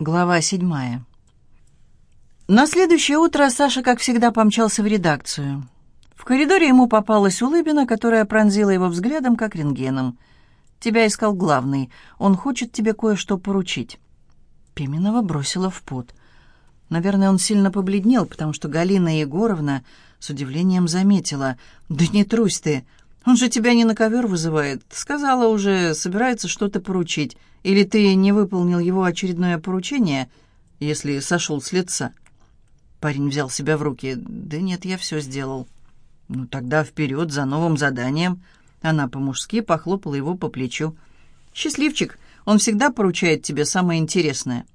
Глава седьмая. На следующее утро Саша, как всегда, помчался в редакцию. В коридоре ему попалась улыбина, которая пронзила его взглядом, как рентгеном. «Тебя искал главный. Он хочет тебе кое-что поручить». Пименова бросила в пот. Наверное, он сильно побледнел, потому что Галина Егоровна с удивлением заметила. «Да не трусь ты! Он же тебя не на ковер вызывает. Сказала уже, собирается что-то поручить. Или ты не выполнил его очередное поручение, если сошел с лица?» Парень взял себя в руки. «Да нет, я все сделал». «Ну тогда вперед, за новым заданием». Она по-мужски похлопала его по плечу. «Счастливчик, он всегда поручает тебе самое интересное».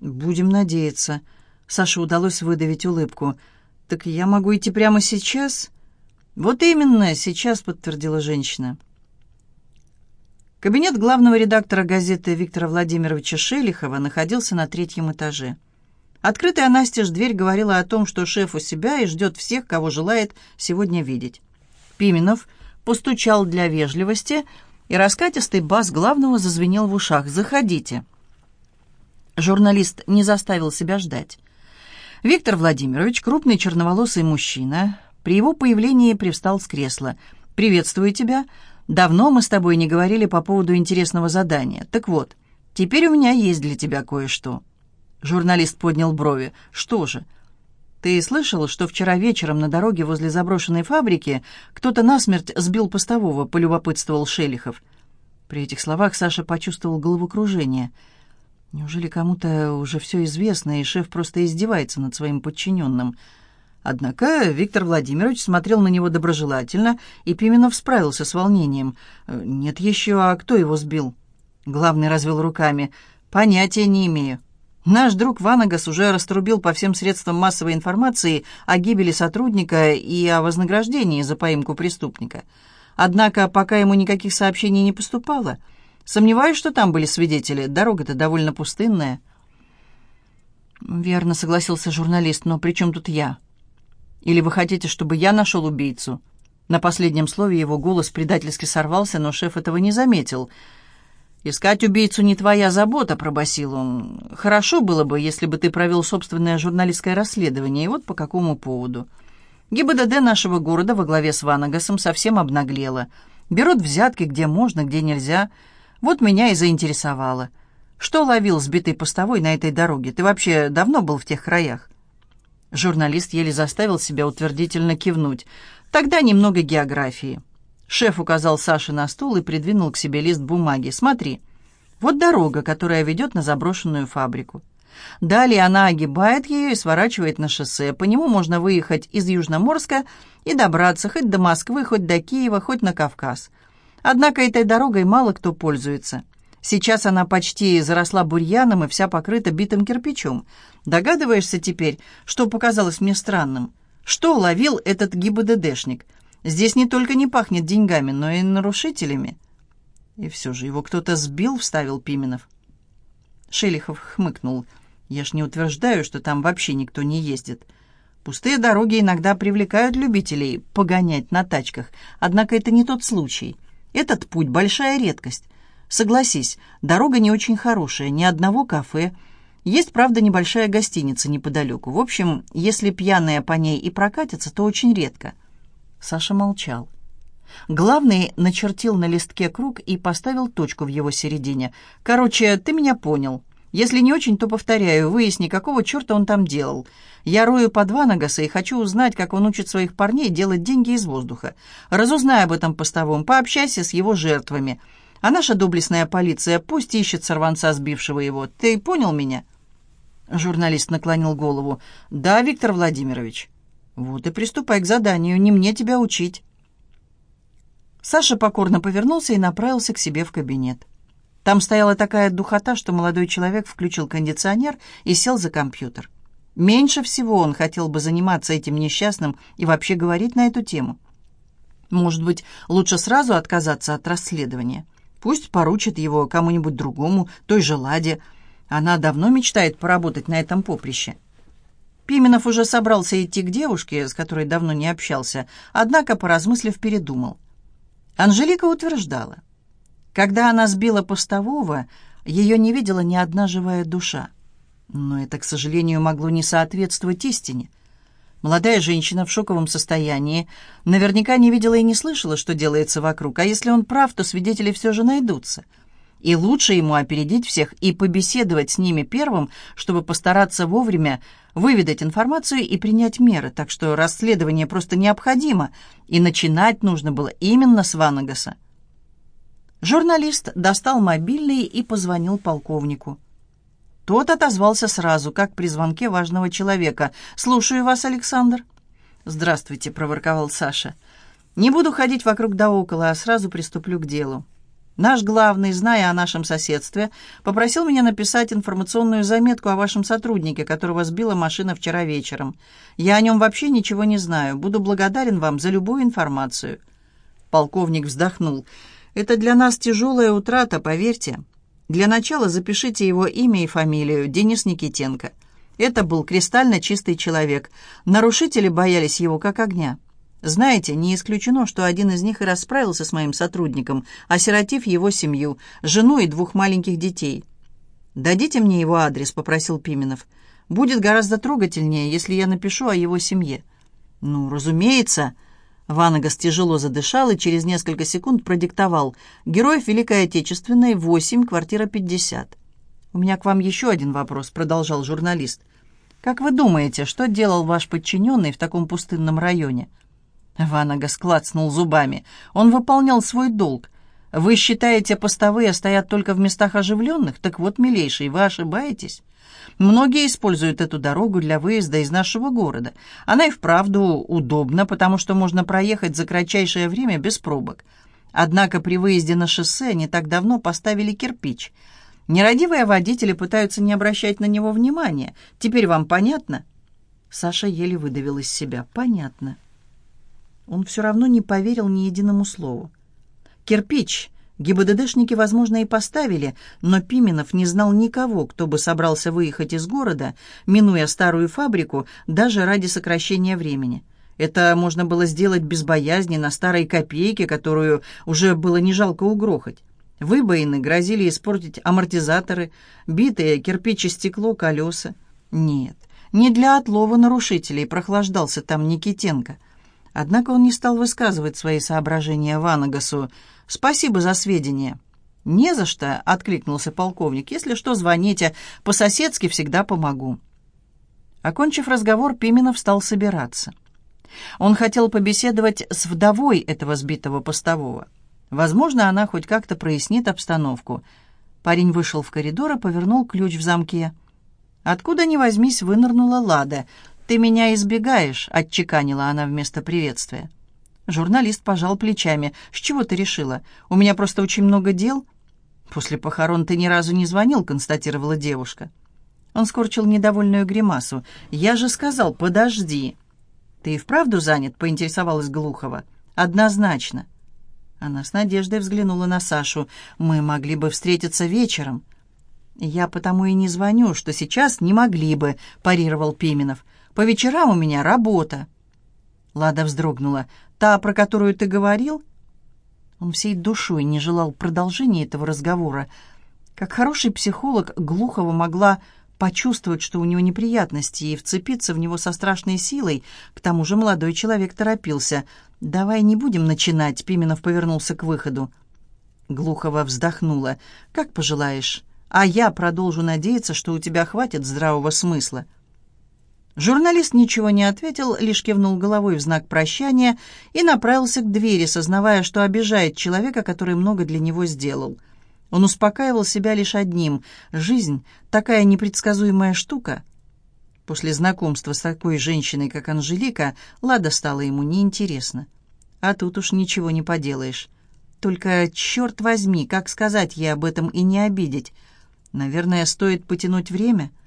«Будем надеяться». Саше удалось выдавить улыбку. «Так я могу идти прямо сейчас?» «Вот именно, сейчас», — подтвердила женщина. Кабинет главного редактора газеты Виктора Владимировича Шелихова находился на третьем этаже. Открытая настежь дверь говорила о том, что шеф у себя и ждет всех, кого желает сегодня видеть. Пименов постучал для вежливости, и раскатистый бас главного зазвенел в ушах. «Заходите». Журналист не заставил себя ждать. Виктор Владимирович, крупный черноволосый мужчина, при его появлении привстал с кресла. «Приветствую тебя. Давно мы с тобой не говорили по поводу интересного задания. Так вот, теперь у меня есть для тебя кое-что». Журналист поднял брови. «Что же?» «Ты слышал, что вчера вечером на дороге возле заброшенной фабрики кто-то насмерть сбил постового?» — полюбопытствовал Шелихов. При этих словах Саша почувствовал головокружение. Неужели кому-то уже все известно, и шеф просто издевается над своим подчиненным?» Однако Виктор Владимирович смотрел на него доброжелательно, и Пименов справился с волнением. «Э, «Нет еще, а кто его сбил?» Главный развел руками. «Понятия не имею. Наш друг Ванагас уже раструбил по всем средствам массовой информации о гибели сотрудника и о вознаграждении за поимку преступника. Однако пока ему никаких сообщений не поступало. Сомневаюсь, что там были свидетели. Дорога-то довольно пустынная». «Верно», — согласился журналист, — «но при чем тут я?» Или вы хотите, чтобы я нашел убийцу?» На последнем слове его голос предательски сорвался, но шеф этого не заметил. «Искать убийцу не твоя забота», — пробасил он. «Хорошо было бы, если бы ты провел собственное журналистское расследование, и вот по какому поводу». ГИБДД нашего города во главе с Ванагасом совсем обнаглела. Берут взятки где можно, где нельзя. Вот меня и заинтересовало. Что ловил сбитый постовой на этой дороге? Ты вообще давно был в тех краях?» Журналист еле заставил себя утвердительно кивнуть. «Тогда немного географии». Шеф указал Саше на стул и придвинул к себе лист бумаги. «Смотри, вот дорога, которая ведет на заброшенную фабрику. Далее она огибает ее и сворачивает на шоссе. По нему можно выехать из Южноморска и добраться хоть до Москвы, хоть до Киева, хоть на Кавказ. Однако этой дорогой мало кто пользуется. Сейчас она почти заросла бурьяном и вся покрыта битым кирпичом. Догадываешься теперь, что показалось мне странным? Что ловил этот ГИБДДшник? Здесь не только не пахнет деньгами, но и нарушителями. И все же его кто-то сбил, вставил Пименов. Шелихов хмыкнул. Я ж не утверждаю, что там вообще никто не ездит. Пустые дороги иногда привлекают любителей погонять на тачках, однако это не тот случай. Этот путь — большая редкость. Согласись, дорога не очень хорошая, ни одного кафе. Есть, правда, небольшая гостиница неподалеку. В общем, если пьяные по ней и прокатятся, то очень редко. Саша молчал. Главный начертил на листке круг и поставил точку в его середине. «Короче, ты меня понял. Если не очень, то повторяю, выясни, какого черта он там делал. Я рою под Ванагаса и хочу узнать, как он учит своих парней делать деньги из воздуха. Разузнай об этом постовом, пообщайся с его жертвами. А наша доблестная полиция пусть ищет сорванца, сбившего его. Ты понял меня?» Журналист наклонил голову. «Да, Виктор Владимирович». «Вот и приступай к заданию. Не мне тебя учить». Саша покорно повернулся и направился к себе в кабинет. Там стояла такая духота, что молодой человек включил кондиционер и сел за компьютер. Меньше всего он хотел бы заниматься этим несчастным и вообще говорить на эту тему. Может быть, лучше сразу отказаться от расследования. Пусть поручит его кому-нибудь другому, той же Ладе. Она давно мечтает поработать на этом поприще. Пименов уже собрался идти к девушке, с которой давно не общался, однако, поразмыслив, передумал. Анжелика утверждала, когда она сбила постового, ее не видела ни одна живая душа. Но это, к сожалению, могло не соответствовать истине. Молодая женщина в шоковом состоянии наверняка не видела и не слышала, что делается вокруг, а если он прав, то свидетели все же найдутся. И лучше ему опередить всех и побеседовать с ними первым, чтобы постараться вовремя выведать информацию и принять меры, так что расследование просто необходимо, и начинать нужно было именно с Ванагаса. Журналист достал мобильный и позвонил полковнику. Тот отозвался сразу, как при звонке важного человека. «Слушаю вас, Александр». «Здравствуйте», — проворковал Саша. «Не буду ходить вокруг да около, а сразу приступлю к делу. Наш главный, зная о нашем соседстве, попросил меня написать информационную заметку о вашем сотруднике, которого сбила машина вчера вечером. Я о нем вообще ничего не знаю. Буду благодарен вам за любую информацию». Полковник вздохнул. «Это для нас тяжелая утрата, поверьте. Для начала запишите его имя и фамилию – Денис Никитенко. Это был кристально чистый человек. Нарушители боялись его как огня. Знаете, не исключено, что один из них и расправился с моим сотрудником, осиротив его семью, жену и двух маленьких детей. «Дадите мне его адрес», — попросил Пименов. «Будет гораздо трогательнее, если я напишу о его семье». «Ну, разумеется», Ванагас тяжело задышал и через несколько секунд продиктовал «Героев Великой Отечественной, 8, квартира 50». «У меня к вам еще один вопрос», — продолжал журналист. «Как вы думаете, что делал ваш подчиненный в таком пустынном районе?» Ванагас клацнул зубами. «Он выполнял свой долг. Вы считаете, постовые стоят только в местах оживленных? Так вот, милейший, вы ошибаетесь. Многие используют эту дорогу для выезда из нашего города. Она и вправду удобна, потому что можно проехать за кратчайшее время без пробок. Однако при выезде на шоссе не так давно поставили кирпич. Нерадивые водители пытаются не обращать на него внимания. Теперь вам понятно?» Саша еле выдавил из себя. «Понятно». Он все равно не поверил ни единому слову. «Кирпич ГИБДДшники, возможно, и поставили, но Пименов не знал никого, кто бы собрался выехать из города, минуя старую фабрику, даже ради сокращения времени. Это можно было сделать без боязни на старой копейке, которую уже было не жалко угрохать. Выбоины грозили испортить амортизаторы, битые кирпич и стекло, колеса. Нет, не для отлова нарушителей прохлаждался там Никитенко. Однако он не стал высказывать свои соображения Ванагасу, Спасибо за сведения». «Не за что», — откликнулся полковник. «Если что, звоните. По-соседски всегда помогу». Окончив разговор, Пименов стал собираться. Он хотел побеседовать с вдовой этого сбитого постового. Возможно, она хоть как-то прояснит обстановку. Парень вышел в коридор и повернул ключ в замке. Откуда ни возьмись, вынырнула Лада. «Ты меня избегаешь», — отчеканила она вместо приветствия. Журналист пожал плечами. «С чего ты решила? У меня просто очень много дел». «После похорон ты ни разу не звонил», — констатировала девушка. Он скорчил недовольную гримасу. «Я же сказал, подожди». «Ты и вправду занят?» — поинтересовалась Глухова. «Однозначно». Она с надеждой взглянула на Сашу. «Мы могли бы встретиться вечером». «Я потому и не звоню, что сейчас не могли бы», — парировал Пименов. «По вечерам у меня работа». Лада вздрогнула. Та, про которую ты говорил?» Он всей душой не желал продолжения этого разговора. Как хороший психолог, Глухова могла почувствовать, что у него неприятности, и вцепиться в него со страшной силой. К тому же молодой человек торопился. «Давай не будем начинать», — Пименов повернулся к выходу. Глухова вздохнула. «Как пожелаешь. А я продолжу надеяться, что у тебя хватит здравого смысла». Журналист ничего не ответил, лишь кивнул головой в знак прощания и направился к двери, сознавая, что обижает человека, который много для него сделал. Он успокаивал себя лишь одним — жизнь — такая непредсказуемая штука. После знакомства с такой женщиной, как Анжелика, Лада стала ему неинтересна. А тут уж ничего не поделаешь. Только, черт возьми, как сказать ей об этом и не обидеть? Наверное, стоит потянуть время —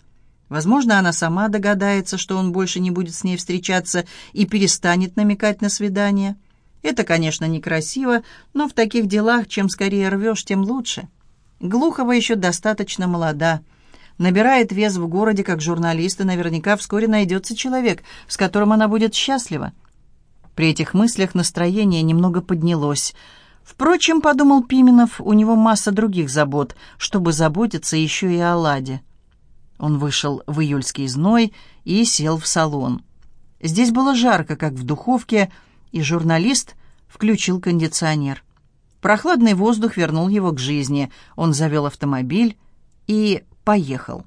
Возможно, она сама догадается, что он больше не будет с ней встречаться и перестанет намекать на свидание. Это, конечно, некрасиво, но в таких делах чем скорее рвешь, тем лучше. Глухова еще достаточно молода. Набирает вес в городе как журналист, и наверняка вскоре найдется человек, с которым она будет счастлива. При этих мыслях настроение немного поднялось. Впрочем, подумал Пименов, у него масса других забот, чтобы заботиться еще и о Ладе. Он вышел в июльский зной и сел в салон. Здесь было жарко, как в духовке, и журналист включил кондиционер. Прохладный воздух вернул его к жизни. Он завел автомобиль и поехал.